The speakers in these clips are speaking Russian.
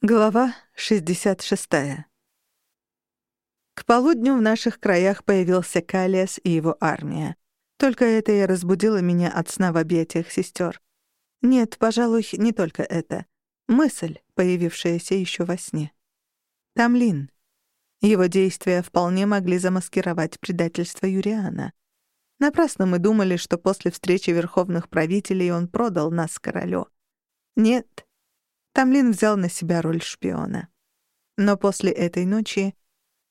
Глава 66. К полудню в наших краях появился Калиас и его армия. Только это и разбудило меня от сна в объятиях сестер. Нет, пожалуй, не только это. Мысль, появившаяся еще во сне. Тамлин. Его действия вполне могли замаскировать предательство Юриана. Напрасно мы думали, что после встречи верховных правителей он продал нас королю. Нет, Тамлин взял на себя роль шпиона. Но после этой ночи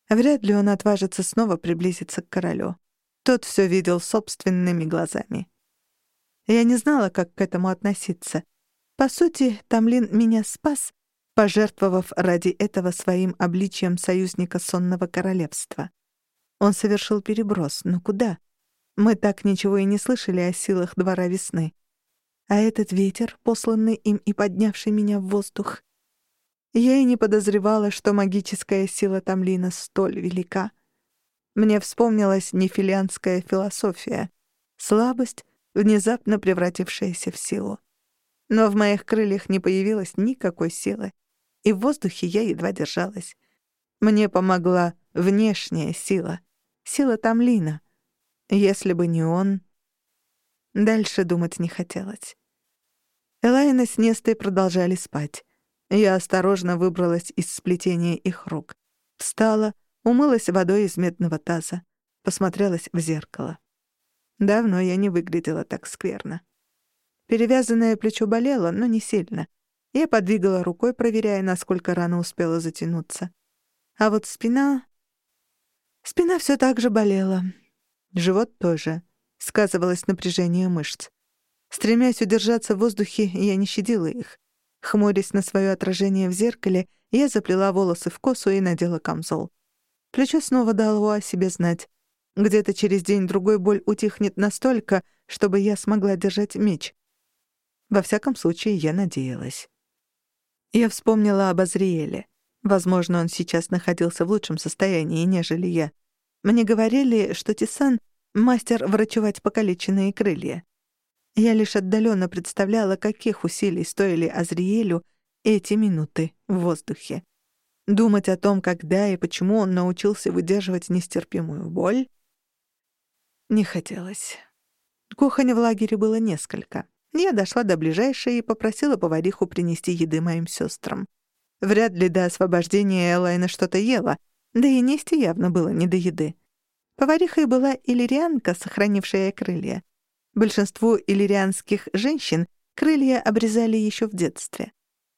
вряд ли он отважится снова приблизиться к королю. Тот все видел собственными глазами. Я не знала, как к этому относиться. По сути, Тамлин меня спас, пожертвовав ради этого своим обличием союзника сонного королевства. Он совершил переброс, но куда? Мы так ничего и не слышали о силах двора весны. А этот ветер, посланный им и поднявший меня в воздух. Я и не подозревала, что магическая сила Тамлина столь велика. Мне вспомнилась нефилианская философия — слабость, внезапно превратившаяся в силу. Но в моих крыльях не появилось никакой силы, и в воздухе я едва держалась. Мне помогла внешняя сила, сила Тамлина. Если бы не он... Дальше думать не хотелось. Элайна с Нестой продолжали спать. Я осторожно выбралась из сплетения их рук. Встала, умылась водой из медного таза, посмотрелась в зеркало. Давно я не выглядела так скверно. Перевязанное плечо болело, но не сильно. Я подвигала рукой, проверяя, насколько рано успела затянуться. А вот спина... Спина все так же болела. Живот тоже. Сказывалось напряжение мышц. Стремясь удержаться в воздухе, я не щадила их. Хмурясь на свое отражение в зеркале, я заплела волосы в косу и надела камзол. Плечо снова дало о себе знать. Где-то через день-другой боль утихнет настолько, чтобы я смогла держать меч. Во всяком случае, я надеялась. Я вспомнила об Азриэле. Возможно, он сейчас находился в лучшем состоянии, нежели я. Мне говорили, что Тисан — мастер врачевать покалеченные крылья. Я лишь отдаленно представляла, каких усилий стоили Азриэлю эти минуты в воздухе. Думать о том, когда и почему он научился выдерживать нестерпимую боль, не хотелось. Кухонь в лагере было несколько. Я дошла до ближайшей и попросила повариху принести еды моим сестрам. Вряд ли до освобождения Элайна что-то ела, да и Несте явно было не до еды. Поварихой была иллирианка, сохранившая крылья. Большинству иллирианских женщин крылья обрезали еще в детстве.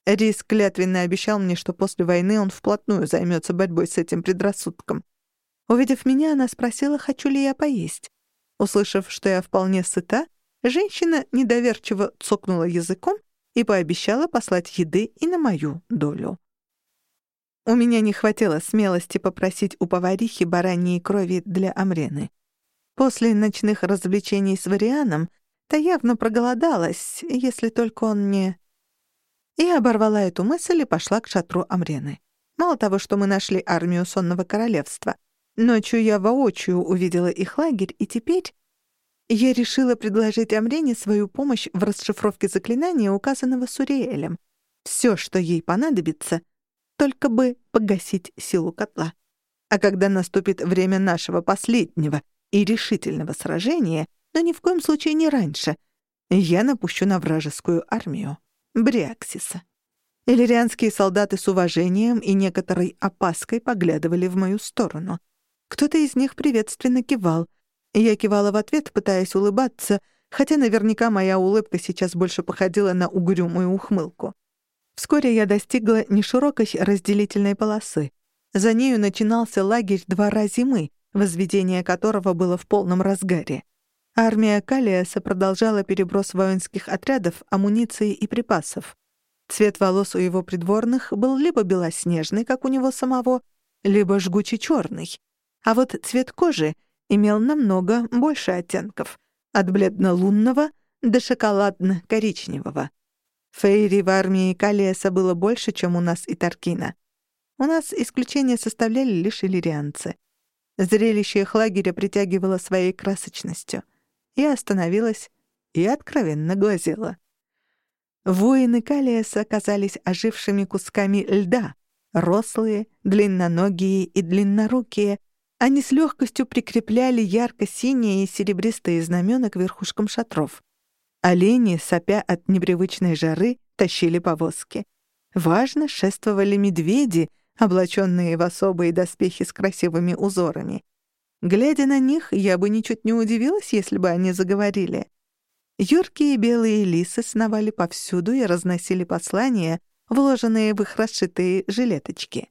Рис клятвенно обещал мне, что после войны он вплотную займется борьбой с этим предрассудком. Увидев меня, она спросила, хочу ли я поесть. Услышав, что я вполне сыта, женщина недоверчиво цокнула языком и пообещала послать еды и на мою долю. У меня не хватило смелости попросить у поварихи бараньей крови для Амрены. После ночных развлечений с Варианом та явно проголодалась, если только он не... Я оборвала эту мысль и пошла к шатру Амрены. Мало того, что мы нашли армию Сонного Королевства, ночью я воочию увидела их лагерь, и теперь я решила предложить Амрене свою помощь в расшифровке заклинания, указанного Суриэлем. Все, что ей понадобится, только бы погасить силу котла. А когда наступит время нашего последнего — и решительного сражения, но ни в коем случае не раньше, я напущу на вражескую армию Бриаксиса. Иллирианские солдаты с уважением и некоторой опаской поглядывали в мою сторону. Кто-то из них приветственно кивал. Я кивала в ответ, пытаясь улыбаться, хотя наверняка моя улыбка сейчас больше походила на угрюмую ухмылку. Вскоре я достигла неширокой разделительной полосы. За нею начинался лагерь двора зимы, возведение которого было в полном разгаре. Армия Калиаса продолжала переброс воинских отрядов, амуниции и припасов. Цвет волос у его придворных был либо белоснежный, как у него самого, либо жгуче черный. А вот цвет кожи имел намного больше оттенков — от бледно-лунного до шоколадно-коричневого. Фейри в армии Калиаса было больше, чем у нас и Таркина. У нас исключение составляли лишь иллирианцы — Зрелище их лагеря притягивало своей красочностью. Я остановилась и откровенно глазела. Воины Калиеса оказались ожившими кусками льда, рослые, длинноногие и длиннорукие. Они с легкостью прикрепляли ярко-синие и серебристые знамена к верхушкам шатров. Олени, сопя от непривычной жары, тащили повозки. Важно шествовали медведи, облаченные в особые доспехи с красивыми узорами. Глядя на них, я бы ничуть не удивилась, если бы они заговорили. Юркие белые лисы сновали повсюду и разносили послания, вложенные в их расшитые жилеточки.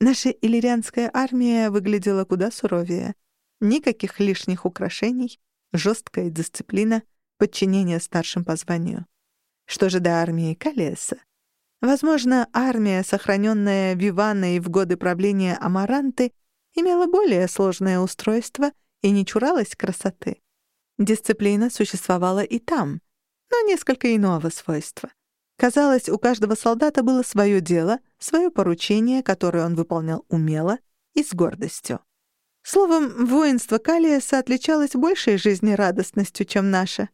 Наша иллирианская армия выглядела куда суровее. Никаких лишних украшений, жесткая дисциплина, подчинение старшим по званию. Что же до армии Калеса? Возможно, армия, сохраненная Виваной в годы правления Амаранты, имела более сложное устройство и не чуралась красоты. Дисциплина существовала и там, но несколько иного свойства. Казалось, у каждого солдата было свое дело, свое поручение, которое он выполнял умело и с гордостью. Словом, воинство Калиеса отличалось большей жизнерадостностью, чем наше.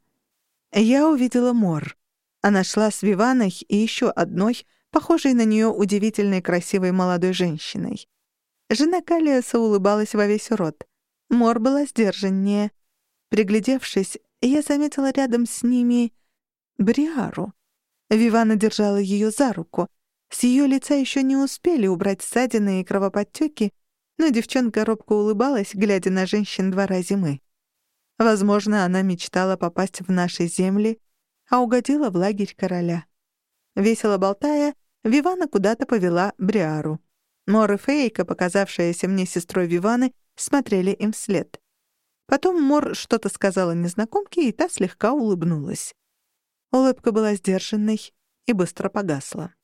Я увидела Мор. Она шла с Виваной и еще одной, похожей на нее удивительной красивой молодой женщиной. Жена Калиеса улыбалась во весь рот. Мор была сдержаннее. Приглядевшись, я заметила рядом с ними Бриару. Вивана держала ее за руку. С ее лица еще не успели убрать ссадины и кровоподтеки, но девчонка робко улыбалась, глядя на женщин двора зимы. Возможно, она мечтала попасть в наши земли, а угодила в лагерь короля. Весело болтая, Вивана куда-то повела Бриару. Мор и Фейка, показавшаяся мне сестрой Виваны, смотрели им вслед. Потом Мор что-то сказала незнакомке, и та слегка улыбнулась. Улыбка была сдержанной и быстро погасла.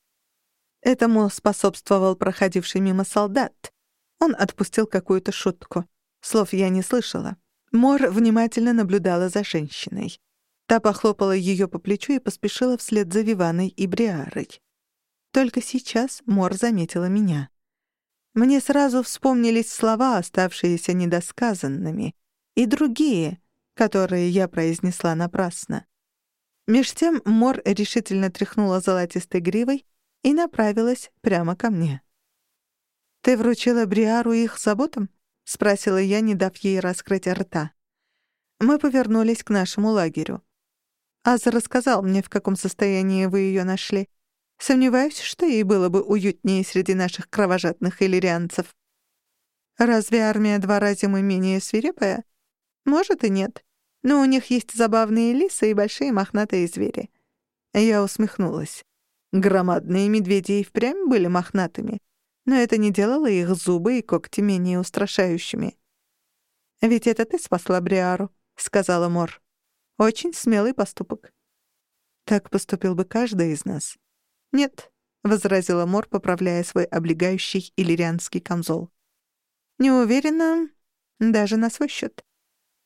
Этому способствовал проходивший мимо солдат. Он отпустил какую-то шутку. Слов я не слышала. Мор внимательно наблюдала за женщиной. Та похлопала ее по плечу и поспешила вслед за Виваной и Бриарой. Только сейчас Мор заметила меня. Мне сразу вспомнились слова, оставшиеся недосказанными, и другие, которые я произнесла напрасно. Меж тем Мор решительно тряхнула золотистой гривой и направилась прямо ко мне. «Ты вручила Бриару их заботам?» — спросила я, не дав ей раскрыть рта. Мы повернулись к нашему лагерю. Аза рассказал мне, в каком состоянии вы ее нашли. Сомневаюсь, что ей было бы уютнее среди наших кровожадных иллирианцев. Разве армия двора зимы менее свирепая? Может и нет но у них есть забавные лисы и большие мохнатые звери. Я усмехнулась. Громадные медведи и впрямь были мохнатыми, но это не делало их зубы и когти менее устрашающими. «Ведь это ты спасла Бриару», — сказала Мор. «Очень смелый поступок». «Так поступил бы каждый из нас». «Нет», — возразила Мор, поправляя свой облегающий иллирианский камзол. «Не уверена даже на свой счет.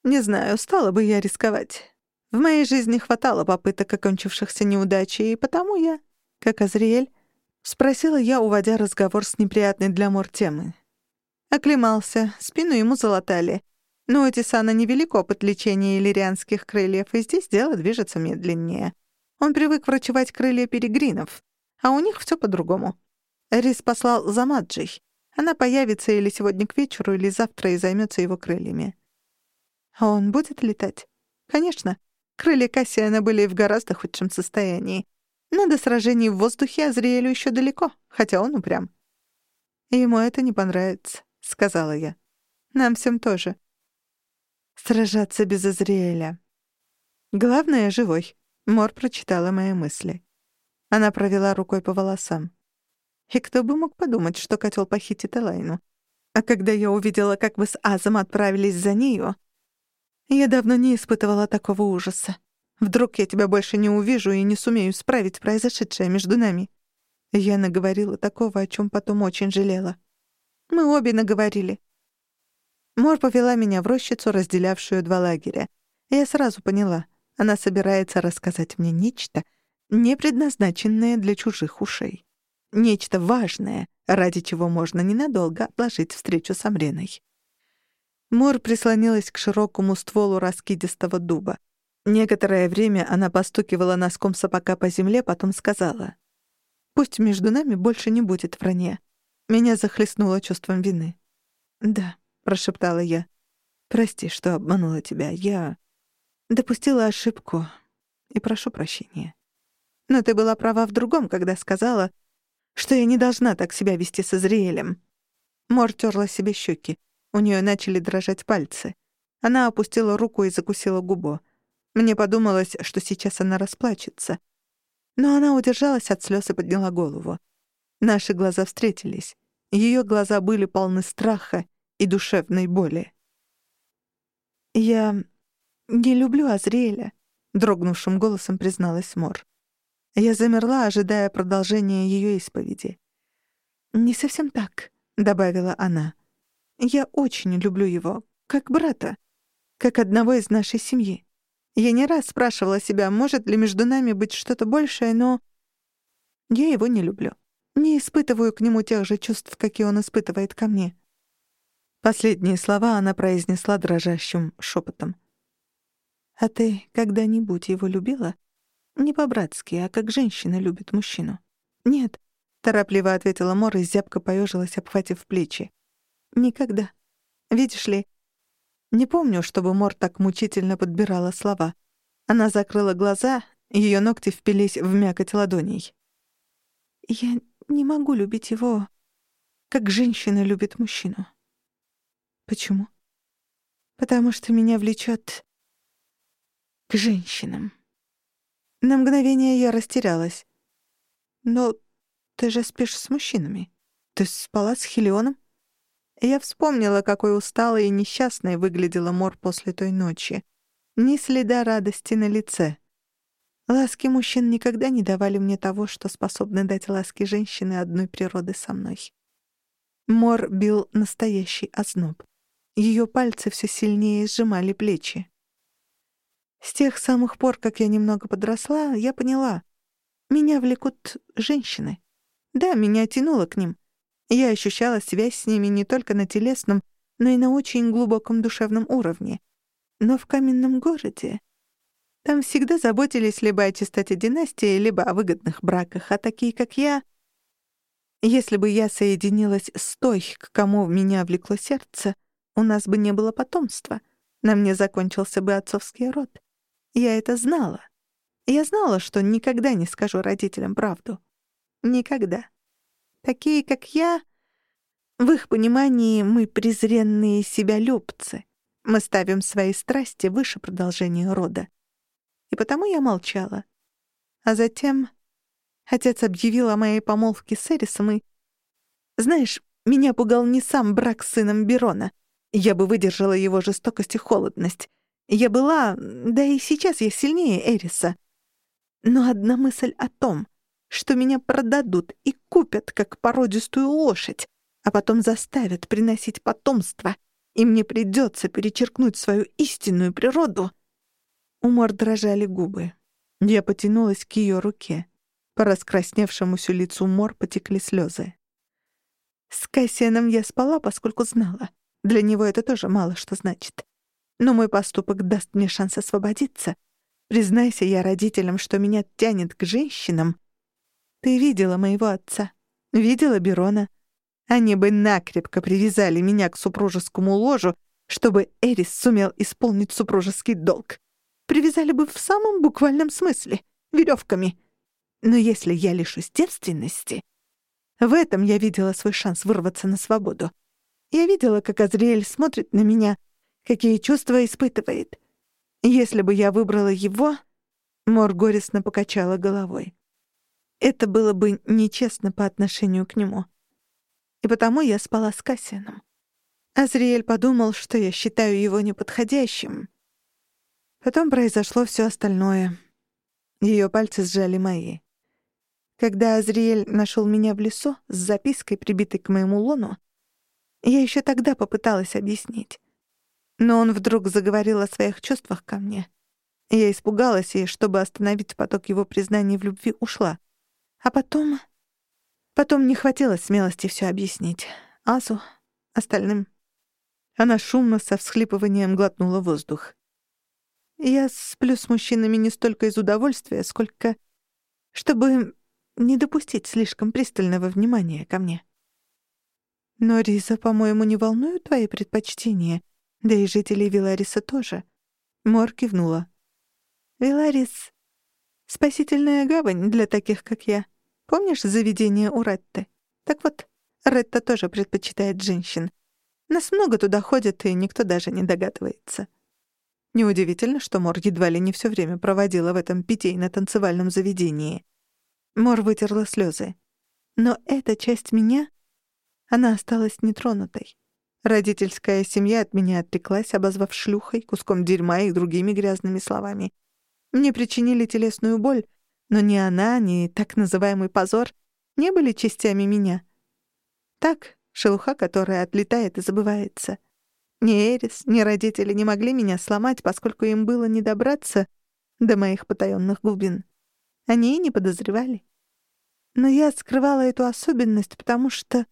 Не знаю, стала бы я рисковать. В моей жизни хватало попыток, окончившихся неудачей, и потому я, как Азриэль, спросила я, уводя разговор с неприятной для Мор темы. Оклемался, спину ему залатали. Но у Тисана невелик опыт лечения иллирианских крыльев, и здесь дело движется медленнее. Он привык врачевать крылья перегринов, а у них все по-другому. Рис послал за Маджей. Она появится или сегодня к вечеру, или завтра и займется его крыльями. А он будет летать? Конечно. Крылья Кассиана были в гораздо худшем состоянии. Но до сражений в воздухе Азриэлю еще далеко, хотя он упрям. «Ему это не понравится», — сказала я. «Нам всем тоже». «Сражаться без Азриэля». «Главное — живой», — Мор прочитала мои мысли. Она провела рукой по волосам. И кто бы мог подумать, что котел похитит Элайну. А когда я увидела, как вы с Азом отправились за нею, я давно не испытывала такого ужаса. Вдруг я тебя больше не увижу и не сумею исправить произошедшее между нами. Я наговорила такого, о чем потом очень жалела. Мы обе наговорили. Мор повела меня в рощицу, разделявшую два лагеря. Я сразу поняла, она собирается рассказать мне нечто, не предназначенное для чужих ушей. Нечто важное, ради чего можно ненадолго отложить встречу с Амреной. Мор прислонилась к широкому стволу раскидистого дуба. Некоторое время она постукивала носком сапога по земле, потом сказала. «Пусть между нами больше не будет вранья». Меня захлестнуло чувством вины. «Да», — прошептала я. «Прости, что обманула тебя. Я допустила ошибку и прошу прощения. Но ты была права в другом, когда сказала, что я не должна так себя вести с Израилем». Мор терла себе щеки. У нее начали дрожать пальцы. Она опустила руку и закусила губу. Мне подумалось, что сейчас она расплачется. Но она удержалась от слез и подняла голову. Наши глаза встретились. Ее глаза были полны страха и душевной боли. «Я не люблю Азриэля», — дрогнувшим голосом призналась Мор. Я замерла, ожидая продолжения ее исповеди. «Не совсем так», — добавила она. «Я очень люблю его, как брата, как одного из нашей семьи. Я не раз спрашивала себя, может ли между нами быть что-то большее, но я его не люблю. Не испытываю к нему тех же чувств, какие он испытывает ко мне». Последние слова она произнесла дрожащим шепотом. «А ты когда-нибудь его любила?» Не по-братски, а как женщина любит мужчину. «Нет», — торопливо ответила Мор и зябко поежилась, обхватив плечи. «Никогда. Видишь ли, не помню, чтобы Мор так мучительно подбирала слова. Она закрыла глаза, ее ногти впились в мякоть ладоней. «Я не могу любить его, как женщина любит мужчину». «Почему?» «Потому что меня влечет к женщинам». На мгновение я растерялась. «Но ты же спишь с мужчинами. Ты спала с Хелионом?» Я вспомнила, какой усталой и несчастной выглядела Мор после той ночи. Ни следа радости на лице. Ласки мужчин никогда не давали мне того, что способны дать ласки женщины одной природы со мной. Мор бил настоящий озноб. Ее пальцы все сильнее сжимали плечи. С тех самых пор, как я немного подросла, я поняла. Меня влекут женщины. Да, меня тянуло к ним. Я ощущала связь с ними не только на телесном, но и на очень глубоком душевном уровне. Но в каменном городе... Там всегда заботились либо о чистоте династии, либо о выгодных браках, а такие, как я... Если бы я соединилась с той, к кому меня влекло сердце, у нас бы не было потомства. На мне закончился бы отцовский род. Я это знала. Я знала, что никогда не скажу родителям правду. Никогда. Такие, как я, в их понимании мы презренные себялюбцы. Мы ставим свои страсти выше продолжения рода. И потому я молчала. А затем отец объявил о моей помолвке с Эрисом и... Знаешь, меня пугал не сам брак с сыном Берона. Я бы выдержала его жестокость и холодность. Я была, да и сейчас я сильнее Эриса. Но одна мысль о том, что меня продадут и купят как породистую лошадь, а потом заставят приносить потомство, и мне придется перечеркнуть свою истинную природу. У Мор дрожали губы. Я потянулась к ее руке. По раскрасневшемуся лицу Мор потекли слезы. С Кассианом я спала, поскольку знала. Для него это тоже мало что значит. Но мой поступок даст мне шанс освободиться. Признайся я родителям, что меня тянет к женщинам. Ты видела моего отца, видела Берона. Они бы накрепко привязали меня к супружескому ложу, чтобы Эрис сумел исполнить супружеский долг. Привязали бы в самом буквальном смысле, веревками. Но если я лишусь девственности... В этом я видела свой шанс вырваться на свободу. Я видела, как Азриэль смотрит на меня — какие чувства испытывает. Если бы я выбрала его, Мор горестно покачала головой. Это было бы нечестно по отношению к нему. И потому я спала с Кассианом. Азриэль подумал, что я считаю его неподходящим. Потом произошло все остальное. Ее пальцы сжали мои. Когда Азриэль нашел меня в лесу с запиской, прибитой к моему лону, я еще тогда попыталась объяснить. Но он вдруг заговорил о своих чувствах ко мне. Я испугалась и, чтобы остановить поток его признаний в любви, ушла. А потом... Потом не хватило смелости все объяснить. Асу, остальным. Она шумно со всхлипыванием глотнула воздух. Я сплю с мужчинами не столько из удовольствия, сколько чтобы не допустить слишком пристального внимания ко мне. Но Риза, по-моему, не волнуют твои предпочтения, да и жителей Вилариса тоже. Мор кивнула. Виларис — спасительная гавань для таких, как я. Помнишь заведение у Ретты? Так вот, Ретта тоже предпочитает женщин. Нас много туда ходит, и никто даже не догадывается. Неудивительно, что Мор едва ли не все время проводила в этом питейно-танцевальном заведении. Мор вытерла слезы. Но эта часть меня, она осталась нетронутой. Родительская семья от меня отреклась, обозвав шлюхой, куском дерьма и другими грязными словами. Мне причинили телесную боль, но ни она, ни так называемый позор не были частями меня. Так, шелуха, которая отлетает и забывается. Ни Эрис, ни родители не могли меня сломать, поскольку им было не добраться до моих потаённых глубин. Они и не подозревали. Но я скрывала эту особенность, потому что...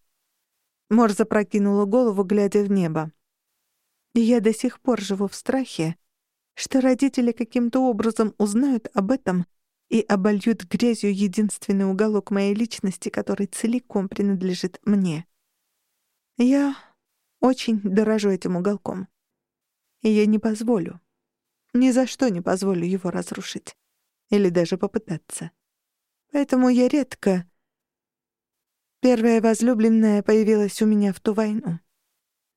Мор запрокинула голову, глядя в небо. И я до сих пор живу в страхе, что родители каким-то образом узнают об этом и обольют грязью единственный уголок моей личности, который целиком принадлежит мне. Я очень дорожу этим уголком. И я не позволю, ни за что не позволю его разрушить. Или даже попытаться. Поэтому я редко... Первая возлюбленная появилась у меня в ту войну.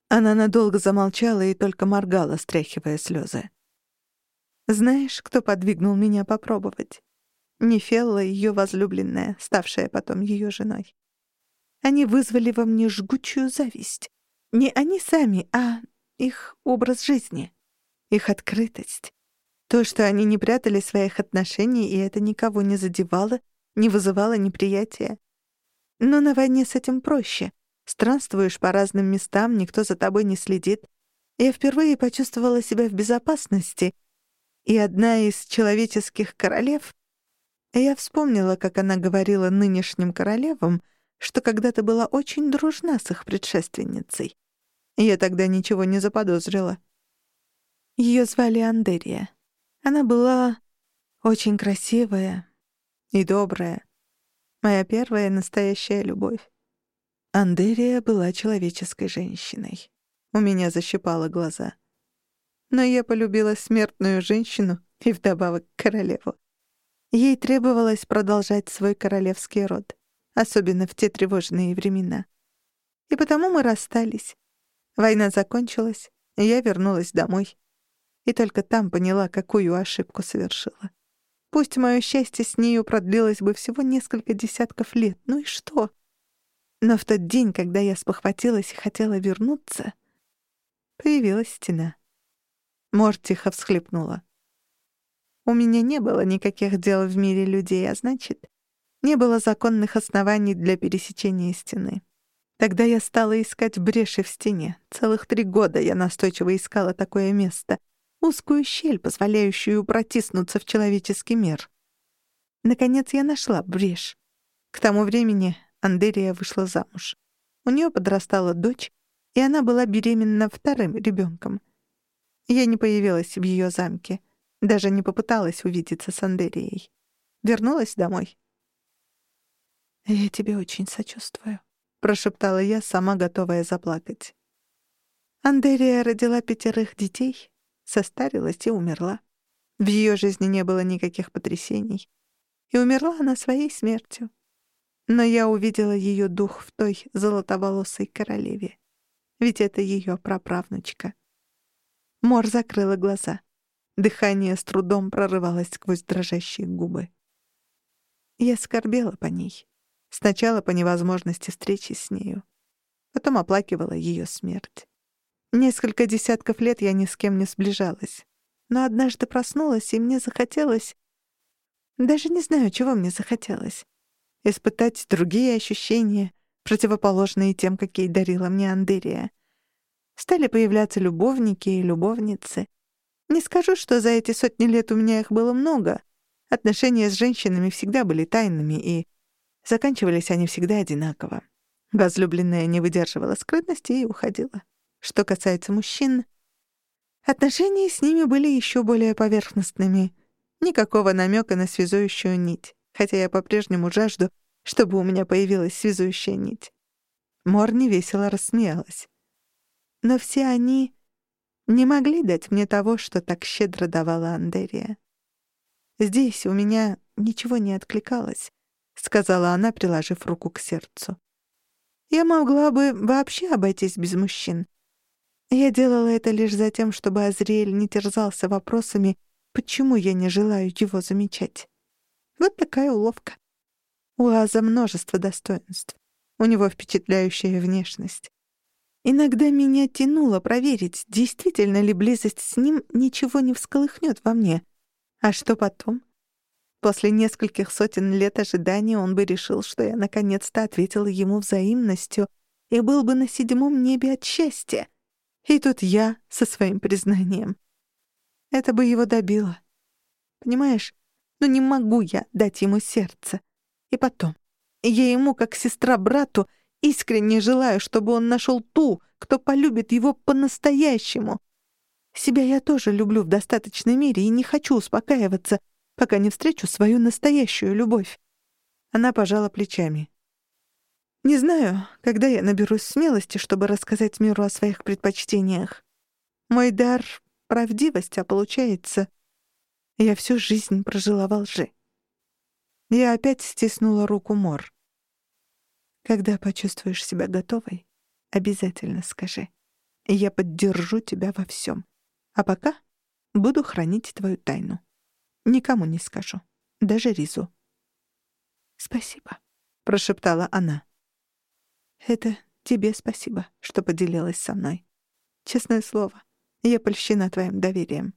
Она надолго замолчала и только моргала, стряхивая слезы. Знаешь, кто подвигнул меня попробовать? Не Фелла, ее возлюбленная, ставшая потом ее женой. Они вызвали во мне жгучую зависть. Не они сами, а их образ жизни, их открытость. То, что они не прятали своих отношений, и это никого не задевало, не вызывало неприятия. Но на войне с этим проще. Странствуешь по разным местам, никто за тобой не следит. Я впервые почувствовала себя в безопасности, и одна из человеческих королев... Я вспомнила, как она говорила нынешним королевам, что когда-то была очень дружна с их предшественницей. Я тогда ничего не заподозрила. Ее звали Андерия. Она была очень красивая, и добрая. Моя первая настоящая любовь. Андерия была человеческой женщиной. У меня защипало глаза. Но я полюбила смертную женщину и вдобавок королеву. Ей требовалось продолжать свой королевский род, особенно в те тревожные времена. И потому мы расстались. Война закончилась, я вернулась домой. И только там поняла, какую ошибку совершила. Пусть мое счастье с нею продлилось бы всего несколько десятков лет, ну и что? Но в тот день, когда я спохватилась и хотела вернуться, появилась стена. Мор тихо всхлипнула. У меня не было никаких дел в мире людей, а значит, не было законных оснований для пересечения стены. Тогда я стала искать бреши в стене. Целых три года я настойчиво искала такое место — узкую щель, позволяющую протиснуться в человеческий мир. Наконец я нашла брешь. К тому времени Андерия вышла замуж. У нее подрастала дочь, и она была беременна вторым ребенком. Я не появилась в ее замке, даже не попыталась увидеться с Андерией. Вернулась домой. «Я тебе очень сочувствую», — прошептала я, сама готовая заплакать. Андерия родила пятерых детей, состарилась и умерла. В ее жизни не было никаких потрясений. И умерла она своей смертью. Но я увидела ее дух в той золотоволосой королеве. Ведь это ее праправнучка. Мор закрыла глаза. Дыхание с трудом прорывалось сквозь дрожащие губы. Я скорбела по ней. Сначала по невозможности встречи с нею. Потом оплакивала ее смерть. Несколько десятков лет я ни с кем не сближалась. Но однажды проснулась, и мне захотелось... Даже не знаю, чего мне захотелось. Испытать другие ощущения, противоположные тем, какие дарила мне Андерия. Стали появляться любовники и любовницы. Не скажу, что за эти сотни лет у меня их было много. Отношения с женщинами всегда были тайными, и заканчивались они всегда одинаково. Возлюбленная не выдерживала скрытности и уходила. Что касается мужчин, Отношения с ними были еще более поверхностными. Никакого намека на связующую нить, хотя я по-прежнему жажду, чтобы у меня появилась связующая нить. Мор невесело рассмеялась. Но все они не могли дать мне того, что так щедро давала Андерия. Здесь у меня ничего не откликалось, — сказала она, приложив руку к сердцу. «Я могла бы вообще обойтись без мужчин. Я делала это лишь за тем, чтобы Азриэль не терзался вопросами, почему я не желаю его замечать. Вот такая уловка. У Аза множество достоинств. У него впечатляющая внешность. Иногда меня тянуло проверить, действительно ли близость с ним ничего не всколыхнет во мне. А что потом? После нескольких сотен лет ожидания он бы решил, что я наконец-то ответила ему взаимностью и был бы на седьмом небе от счастья. И тут я со своим признанием. Это бы его добило. Понимаешь, ну не могу я дать ему сердце. И потом, я ему, как сестра брату, искренне желаю, чтобы он нашел ту, кто полюбит его по-настоящему. Себя я тоже люблю в достаточной мере и не хочу успокаиваться, пока не встречу свою настоящую любовь. Она пожала плечами. Не знаю, когда я наберусь смелости, чтобы рассказать миру о своих предпочтениях. Мой дар — правдивость, а получается, я всю жизнь прожила во лжи. Я опять стиснула руку Мор. Когда почувствуешь себя готовой, обязательно скажи. Я поддержу тебя во всем. А пока буду хранить твою тайну. Никому не скажу. Даже Ризу. «Спасибо», — прошептала она. «Это тебе спасибо, что поделилась со мной. Честное слово, я польщена твоим доверием.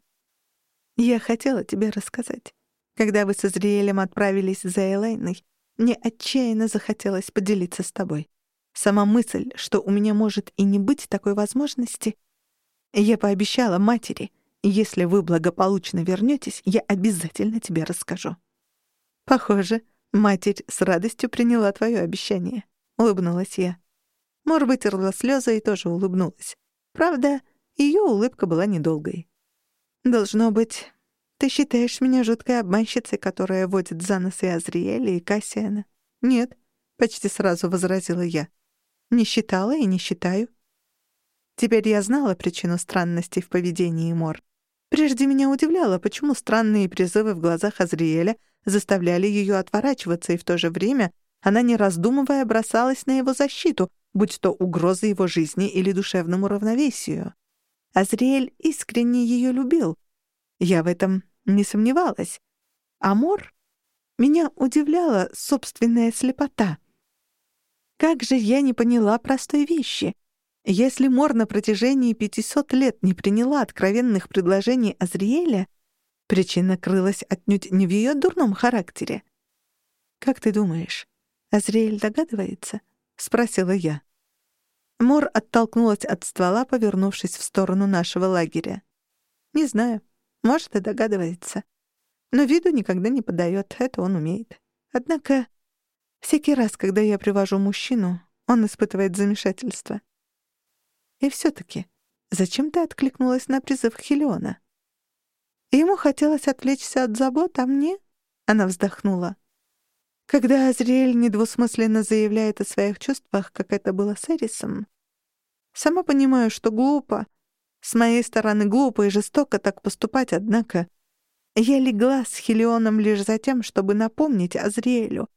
Я хотела тебе рассказать. Когда вы со Зриэлем отправились за Элайной, мне отчаянно захотелось поделиться с тобой. Сама мысль, что у меня может и не быть такой возможности, я пообещала матери — если вы благополучно вернетесь, я обязательно тебе расскажу». «Похоже, матерь с радостью приняла твое обещание», — улыбнулась я. Мор вытерла слезы и тоже улыбнулась. Правда, ее улыбка была недолгой. «Должно быть, ты считаешь меня жуткой обманщицей, которая водит за нос и Азриэля, и Кассиана?» «Нет», — почти сразу возразила я. «Не считала и не считаю». Теперь я знала причину странностей в поведении Мор. Прежде меня удивляло, почему странные призывы в глазах Азриэля заставляли ее отворачиваться, и в то же время она, не раздумывая, бросалась на его защиту, будь то угроза его жизни или душевному равновесию. Азриэль искренне ее любил. Я в этом не сомневалась. Амор? Меня удивляла собственная слепота. Как же я не поняла простой вещи? Если Мор на протяжении 500 лет не приняла откровенных предложений Азриэля, причина крылась отнюдь не в ее дурном характере. «Как ты думаешь, Азриэль догадывается?» — спросила я. Мор оттолкнулась от ствола, повернувшись в сторону нашего лагеря. «Не знаю. Может, и догадывается. Но виду никогда не подает, это он умеет. Однако всякий раз, когда я привожу мужчину, он испытывает замешательство. И все-таки, зачем ты откликнулась на призыв Хелиона? Ему хотелось отвлечься от забот, а мне? Она вздохнула. Когда Азриэль недвусмысленно заявляет о своих чувствах, как это было с Эрисом, сама понимаю, что глупо. С моей стороны глупо и жестоко так поступать, однако я легла с Хелионом лишь за тем, чтобы напомнить Азриэлю.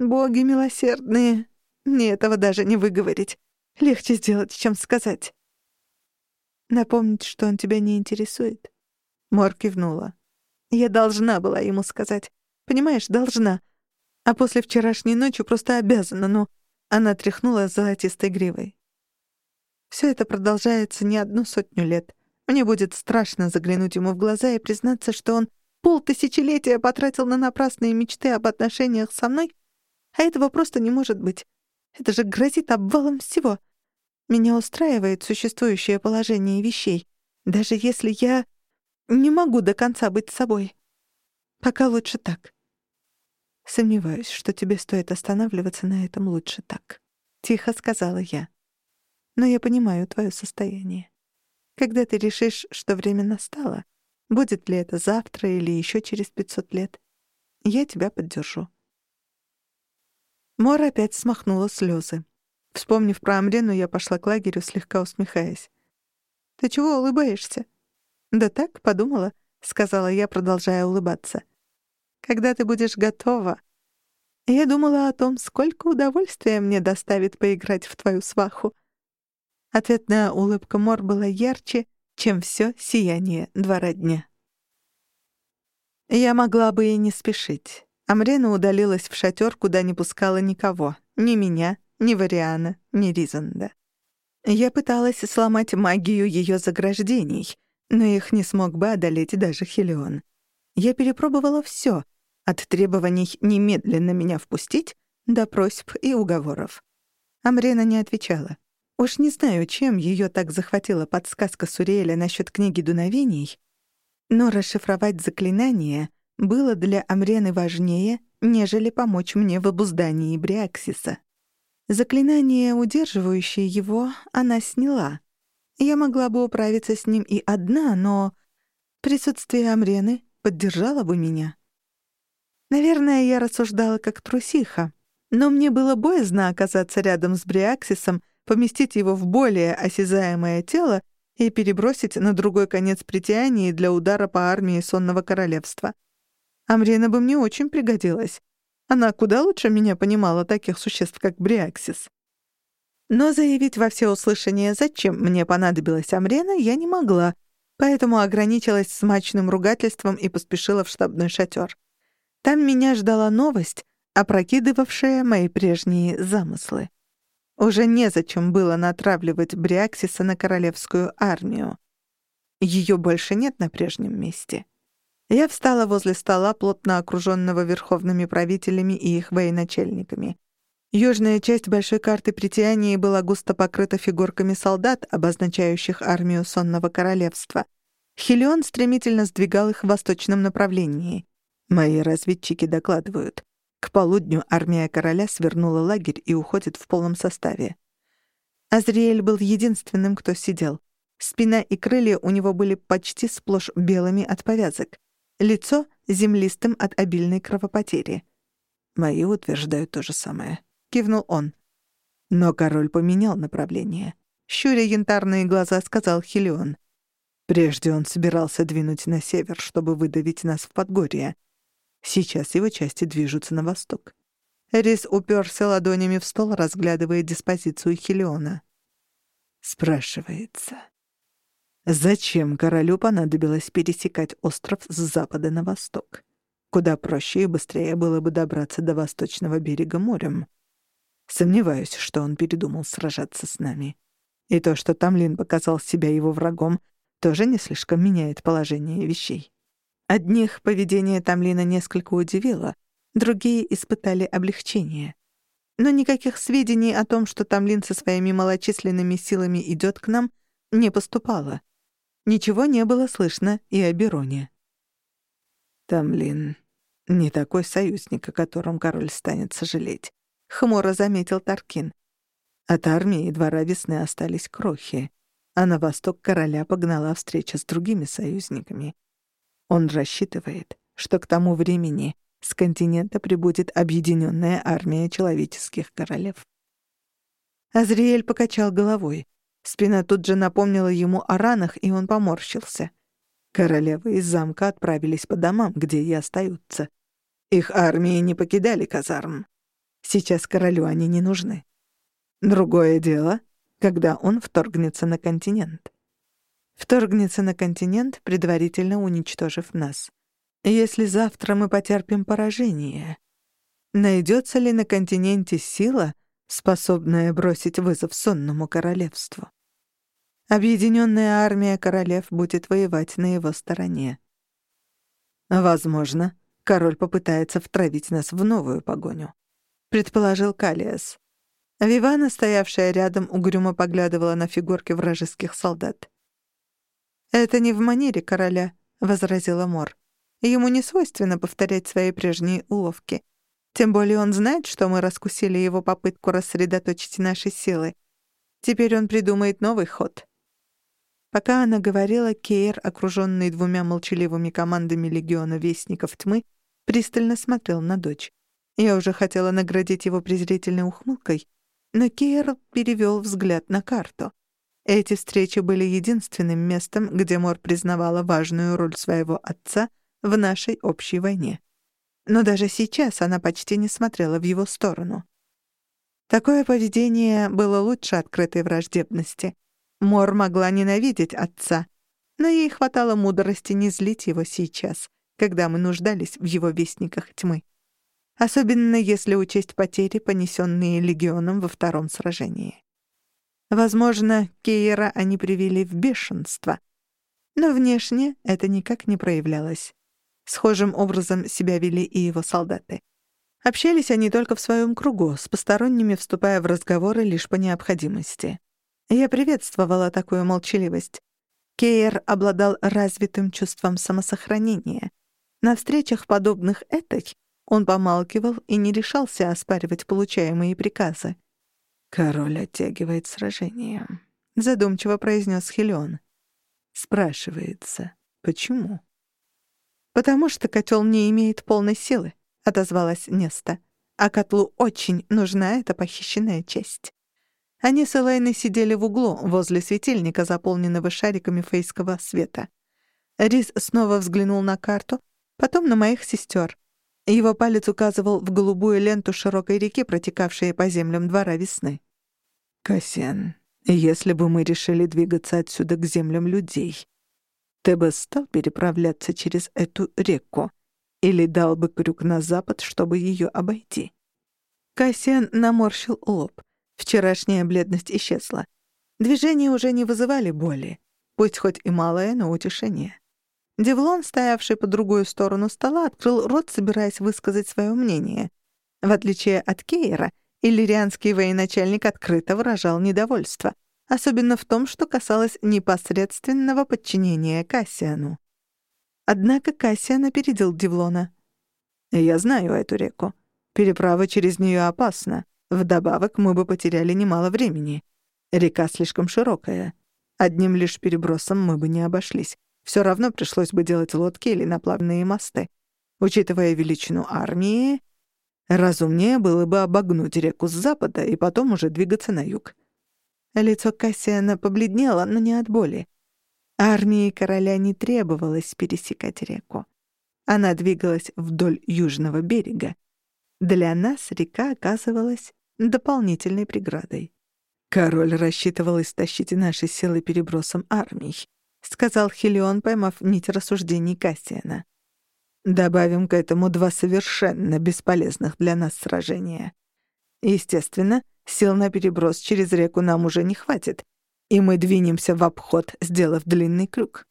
Боги милосердные, мне этого даже не выговорить. Легче сделать, чем сказать. Напомнить, что он тебя не интересует. Мор кивнула. Я должна была ему сказать. Понимаешь, должна. А после вчерашней ночи просто обязана, но... Она тряхнула золотистой гривой. Все это продолжается не одну сотню лет. Мне будет страшно заглянуть ему в глаза и признаться, что он полтысячелетия потратил на напрасные мечты об отношениях со мной, а этого просто не может быть. Это же грозит обвалом всего. Меня устраивает существующее положение вещей, даже если я не могу до конца быть собой. Пока лучше так. Сомневаюсь, что тебе стоит останавливаться на этом лучше так. Тихо сказала я. Но я понимаю твое состояние. Когда ты решишь, что время настало, будет ли это завтра или еще через пятьсот лет, я тебя поддержу». Мора опять смахнула слезы. Вспомнив про Амрену, я пошла к лагерю, слегка усмехаясь. «Ты чего улыбаешься?» «Да так, подумала», — сказала я, продолжая улыбаться. «Когда ты будешь готова?» Я думала о том, сколько удовольствия мне доставит поиграть в твою сваху. Ответная улыбка Мор была ярче, чем все сияние двора дня. Я могла бы и не спешить. Амрена удалилась в шатер, куда не пускала никого. Ни меня, ни Вариана, ни Ризанда. Я пыталась сломать магию ее заграждений, но их не смог бы одолеть даже Хелион. Я перепробовала все, от требований немедленно меня впустить до просьб и уговоров. Амрена не отвечала. Уж не знаю, чем ее так захватила подсказка Суриэля насчет книги дуновений, но расшифровать заклинание было для Амрены важнее, нежели помочь мне в обуздании Бриаксиса. Заклинание, удерживающее его, она сняла. Я могла бы управиться с ним и одна, но присутствие Амрены поддержало бы меня. Наверное, я рассуждала как трусиха, но мне было боязно оказаться рядом с Бриаксисом, поместить его в более осязаемое тело и перебросить на другой конец притяния для удара по армии Сонного Королевства. Амрина бы мне очень пригодилась. Она куда лучше меня понимала таких существ, как Бриаксис. Но заявить во всеуслышание, зачем мне понадобилась Амрена, я не могла, поэтому ограничилась смачным ругательством и поспешила в штабной шатер. Там меня ждала новость, опрокидывавшая мои прежние замыслы. Уже незачем было натравливать Бриаксиса на королевскую армию. Ее больше нет на прежнем месте. Я встала возле стола, плотно окруженного верховными правителями и их военачальниками. Южная часть большой карты притяния была густо покрыта фигурками солдат, обозначающих армию Сонного Королевства. Хелион стремительно сдвигал их в восточном направлении. Мои разведчики докладывают. К полудню армия короля свернула лагерь и уходит в полном составе. Азриэль был единственным, кто сидел. Спина и крылья у него были почти сплошь белыми от повязок. Лицо — землистым от обильной кровопотери. «Мои утверждают то же самое», — кивнул он. Но король поменял направление. Щуря янтарные глаза, сказал Хелион. Прежде он собирался двинуть на север, чтобы выдавить нас в Подгорье. Сейчас его части движутся на восток. Рис уперся ладонями в стол, разглядывая диспозицию Хелиона. Спрашивается, зачем королю понадобилось пересекать остров с запада на восток? Куда проще и быстрее было бы добраться до восточного берега морем. Сомневаюсь, что он передумал сражаться с нами. И то, что Тамлин показал себя его врагом, тоже не слишком меняет положение вещей. Одних поведение Тамлина несколько удивило, другие испытали облегчение. Но никаких сведений о том, что Тамлин со своими малочисленными силами идет к нам, не поступало. Ничего не было слышно и о Бероне. «Тамлин не такой союзник, о котором король станет сожалеть», — хмуро заметил Таркин. От армии двора весны остались крохи, а на восток короля погнала встреча с другими союзниками. Он рассчитывает, что к тому времени с континента прибудет объединенная армия человеческих королев. Азриэль покачал головой. Спина тут же напомнила ему о ранах, и он поморщился. Королевы из замка отправились по домам, где и остаются. Их армии не покидали казарм. Сейчас королю они не нужны. Другое дело, когда он вторгнется на континент вторгнется на континент, предварительно уничтожив нас. Если завтра мы потерпим поражение, найдется ли на континенте сила, способная бросить вызов сонному королевству? Объединенная армия королев будет воевать на его стороне. Возможно, король попытается втравить нас в новую погоню, предположил Калиас. Вивана, стоявшая рядом, угрюмо поглядывала на фигурки вражеских солдат. «Это не в манере короля», — возразила Мор. «Ему не свойственно повторять свои прежние уловки. Тем более он знает, что мы раскусили его попытку рассредоточить наши силы. Теперь он придумает новый ход». Пока она говорила, Кейр, окруженный двумя молчаливыми командами легиона Вестников Тьмы, пристально смотрел на дочь. Я уже хотела наградить его презрительной ухмылкой, но Кейр перевел взгляд на карту. Эти встречи были единственным местом, где Мор признавала важную роль своего отца в нашей общей войне. Но даже сейчас она почти не смотрела в его сторону. Такое поведение было лучше открытой враждебности. Мор могла ненавидеть отца, но ей хватало мудрости не злить его сейчас, когда мы нуждались в его вестниках тьмы. Особенно если учесть потери, понесенные легионом во втором сражении. Возможно, Кейера они привели в бешенство, но внешне это никак не проявлялось. Схожим образом себя вели и его солдаты. Общались они только в своем кругу, с посторонними вступая в разговоры лишь по необходимости. Я приветствовала такую молчаливость. Кейер обладал развитым чувством самосохранения. На встречах, подобных этой, он помалкивал и не решался оспаривать получаемые приказы. «Король оттягивает сражение», — задумчиво произнес Хелион. Спрашивается, почему? «Потому что котел не имеет полной силы», — отозвалась Неста. «А котлу очень нужна эта похищенная часть». Они с Элайной сидели в углу, возле светильника, заполненного шариками фейского света. Рис снова взглянул на карту, потом на моих сестер. Его палец указывал в голубую ленту широкой реки, протекавшей по землям двора весны. «Кассиан, если бы мы решили двигаться отсюда к землям людей, ты бы стал переправляться через эту реку или дал бы крюк на запад, чтобы ее обойти?» Кассиан наморщил лоб. Вчерашняя бледность исчезла. Движения уже не вызывали боли. Пусть хоть и малое, но утешение. Девлон, стоявший по другую сторону стола, открыл рот, собираясь высказать свое мнение. В отличие от Кейра, иллирианский военачальник открыто выражал недовольство, особенно в том, что касалось непосредственного подчинения Кассиану. Однако Кассиан опередил Девлона. «Я знаю эту реку. Переправа через нее опасна. Вдобавок мы бы потеряли немало времени. Река слишком широкая. Одним лишь перебросом мы бы не обошлись. Все равно пришлось бы делать лодки или наплавные мосты. Учитывая величину армии, разумнее было бы обогнуть реку с запада и потом уже двигаться на юг. Лицо Кассиана побледнело, но не от боли. Армии короля не требовалось пересекать реку. Она двигалась вдоль южного берега. Для нас река оказывалась дополнительной преградой. Король рассчитывал истощить наши силы перебросом армий, сказал Хелион, поймав нить рассуждений Кассиана. Добавим к этому два совершенно бесполезных для нас сражения. Естественно, сил на переброс через реку нам уже не хватит, и мы двинемся в обход, сделав длинный крюк.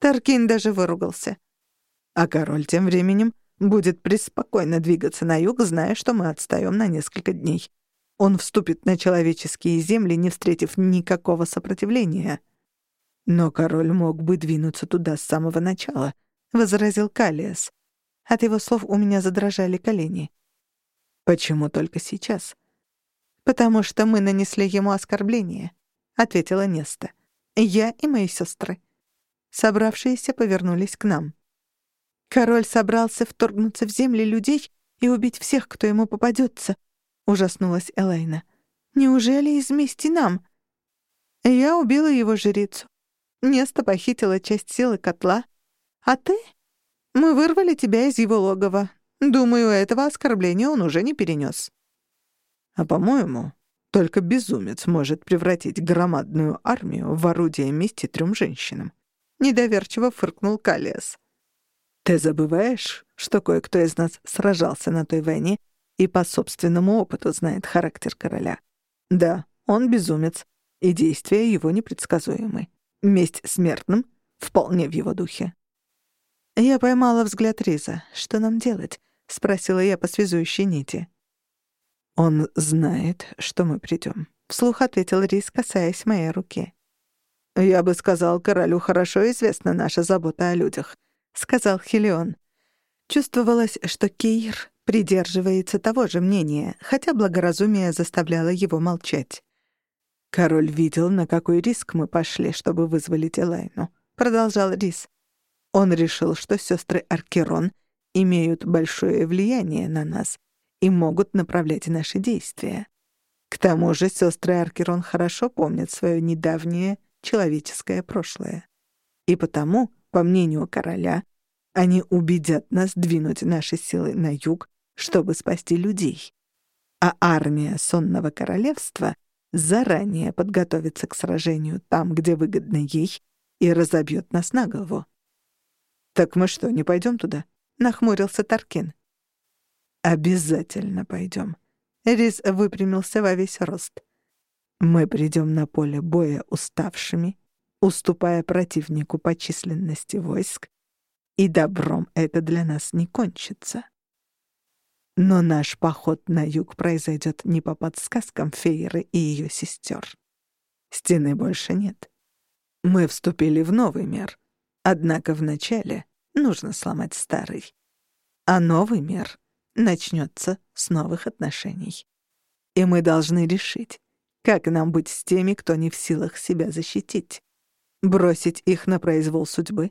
Таркин даже выругался. А король тем временем будет преспокойно двигаться на юг, зная, что мы отстаём на несколько дней. Он вступит на человеческие земли, не встретив никакого сопротивления. Но король мог бы двинуться туда с самого начала, — возразил Калиас. От его слов у меня задрожали колени. «Почему только сейчас?» «Потому что мы нанесли ему оскорбление», — ответила Неста. «Я и мои сестры». Собравшиеся повернулись к нам. Король собрался вторгнуться в земли людей и убить всех, кто ему попадется. Ужаснулась Элейна. Неужели из мести нам? Я убила его жрицу. Неста похитила часть силы котла. А ты? Мы вырвали тебя из его логова. Думаю, этого оскорбления он уже не перенес. А по-моему, только безумец может превратить громадную армию в орудие мести трем женщинам. Недоверчиво фыркнул Калиас. Ты забываешь, что кое-кто из нас сражался на той войне и по собственному опыту знает характер короля. Да, он безумец, и действия его непредсказуемы. Месть смертным вполне в его духе. Я поймала взгляд Риза. «Что нам делать?» — спросила я по связующей нити. «Он знает, что мы придём», — вслух ответил Риз, касаясь моей руки. «Я бы сказал, королю хорошо известна наша забота о людях», — сказал Хелион. Чувствовалось, что Кейр придерживается того же мнения, хотя благоразумие заставляло его молчать. «Король видел, на какой риск мы пошли, чтобы вызволить Элайну», — продолжал Рис. «Он решил, что сестры Аркерон имеют большое влияние на нас и могут направлять наши действия. К тому же сестры Аркерон хорошо помнят свое недавнее человеческое прошлое. И потому, по мнению короля, они убедят нас двинуть наши силы на юг, чтобы спасти людей. А армия Сонного Королевства заранее подготовится к сражению там, где выгодно ей, и разобьет нас на голову. «Так мы что, не пойдем туда?» — нахмурился Таркин. «Обязательно пойдем». Рис выпрямился во весь рост. «Мы придем на поле боя уставшими, уступая противнику по численности войск, и добром это для нас не кончится. Но наш поход на юг произойдет не по подсказкам Фейры и ее сестер. Стены больше нет. Мы вступили в новый мир, однако вначале нужно сломать старый. А новый мир начнется с новых отношений. И мы должны решить, как нам быть с теми, кто не в силах себя защитить. Бросить их на произвол судьбы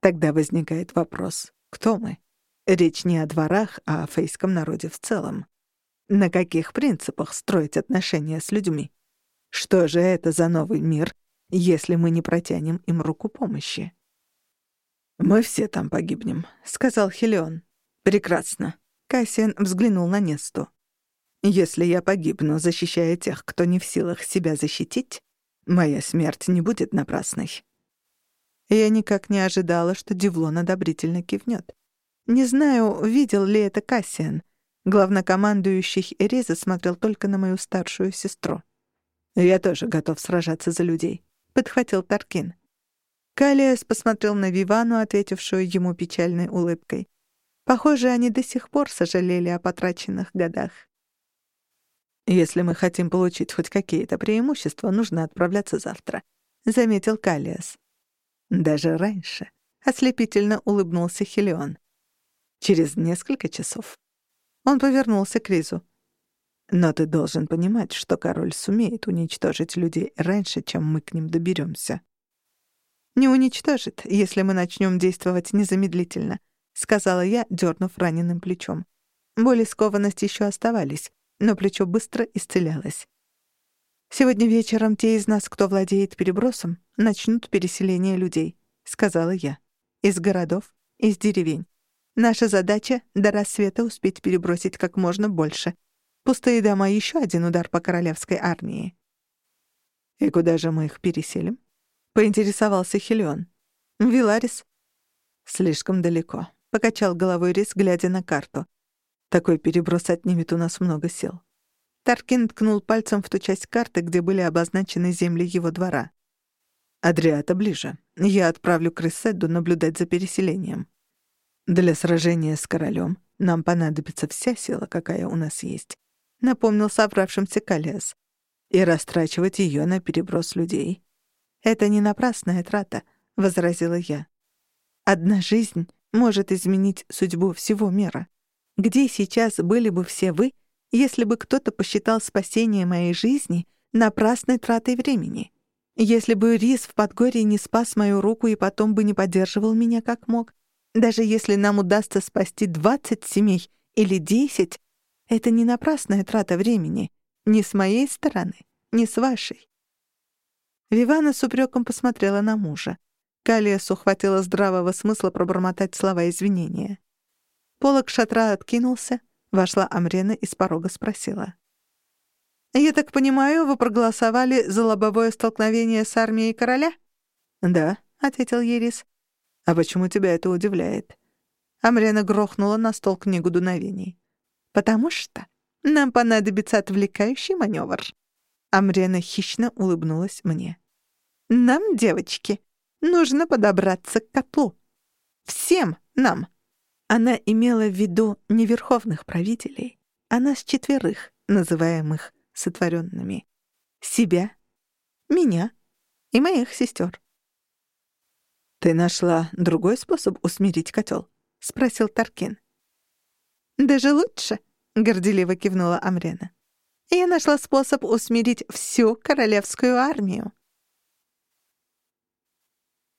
Тогда возникает вопрос, кто мы? Речь не о дворах, а о фейском народе в целом. На каких принципах строить отношения с людьми? Что же это за новый мир, если мы не протянем им руку помощи? «Мы все там погибнем», — сказал Хелион. «Прекрасно». Кассиан взглянул на Несту. «Если я погибну, защищая тех, кто не в силах себя защитить, моя смерть не будет напрасной. Я никак не ожидала, что Девлон одобрительно кивнет. Не знаю, видел ли это Кассиан. Главнокомандующий Эреза смотрел только на мою старшую сестру. «Я тоже готов сражаться за людей», — подхватил Таркин. Калиас посмотрел на Вивану, ответившую ему печальной улыбкой. Похоже, они до сих пор сожалели о потраченных годах. «Если мы хотим получить хоть какие-то преимущества, нужно отправляться завтра», — заметил Калиас. Даже раньше. Ослепительно улыбнулся Хелион. Через несколько часов. Он повернулся к Ризу. Но ты должен понимать, что король сумеет уничтожить людей раньше, чем мы к ним доберемся. Не уничтожит, если мы начнем действовать незамедлительно, сказала я, дернув раненым плечом. Боли скованность еще оставались, но плечо быстро исцелялось. Сегодня вечером те из нас, кто владеет перебросом, начнут переселение людей», — сказала я. «Из городов, из деревень. Наша задача — до рассвета успеть перебросить как можно больше. Пустые дома — еще один удар по королевской армии». «И куда же мы их переселим?» — поинтересовался Хелион. «Виларис». «Слишком далеко», — покачал головой Рис, глядя на карту. «Такой переброс отнимет у нас много сил. Таркин ткнул пальцем в ту часть карты, где были обозначены земли его двора. «Адриата ближе. Я отправлю Крисседу наблюдать за переселением. Для сражения с королем нам понадобится вся сила, какая у нас есть», — напомнил собравшимся Калиас. «И растрачивать ее на переброс людей». «Это не напрасная трата», — возразила я. «Одна жизнь может изменить судьбу всего мира. Где сейчас были бы все вы, — если бы кто-то посчитал спасение моей жизни напрасной тратой времени. Если бы Рис в Подгорье не спас мою руку и потом бы не поддерживал меня как мог. Даже если нам удастся спасти 20 семей или 10, это не напрасная трата времени. Ни с моей стороны, ни с вашей. Вивана с упреком посмотрела на мужа. Калиесу хватило здравого смысла пробормотать слова извинения. Полок шатра откинулся, Вошла Амрена и с порога спросила. «Я так понимаю, вы проголосовали за лобовое столкновение с армией короля?» «Да», — ответил Ерис. «А почему тебя это удивляет?» Амрена грохнула на стол книгу дуновений. «Потому что нам понадобится отвлекающий маневр». Амрена хищно улыбнулась мне. «Нам, девочки, нужно подобраться к котлу. Всем нам!» Она имела в виду не верховных правителей, а нас четверых, называемых сотворенными. Себя, меня и моих сестер. «Ты нашла другой способ усмирить котел? спросил Таркин. «Даже лучше», — горделиво кивнула Амрена. Я нашла способ усмирить всю королевскую армию».